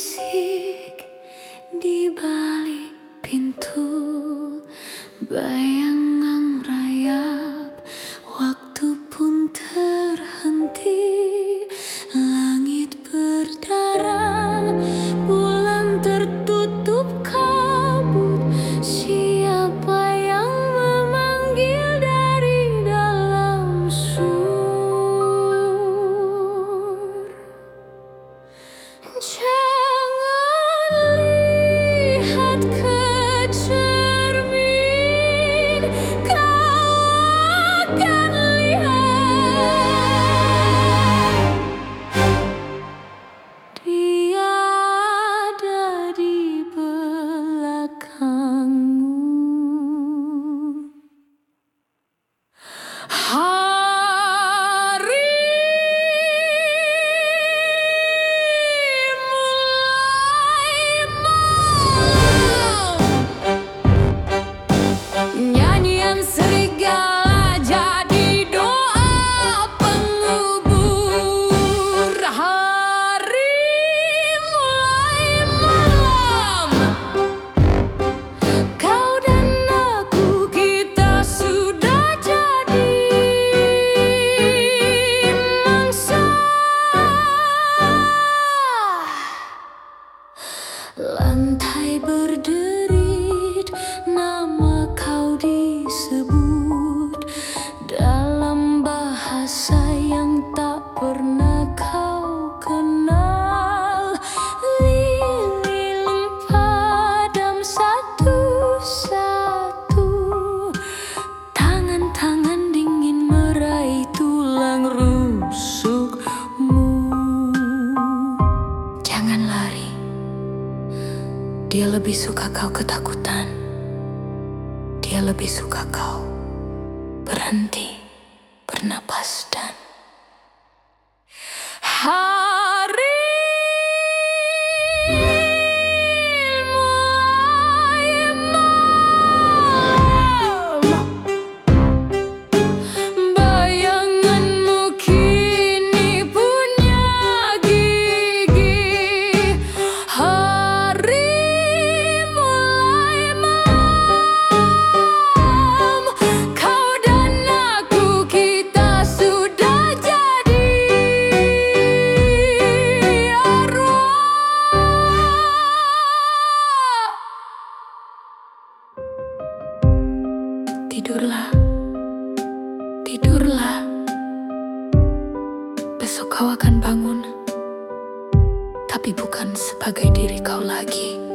seek divine. Lantai berderit, nama kau disebut. Dia lebih suka kau ketakutan. Dia lebih suka kau berhenti bernapas dan. How tidurlah, tidurlah. Besok kau akan bangun, tapi bukan sebagai diri kau lagi.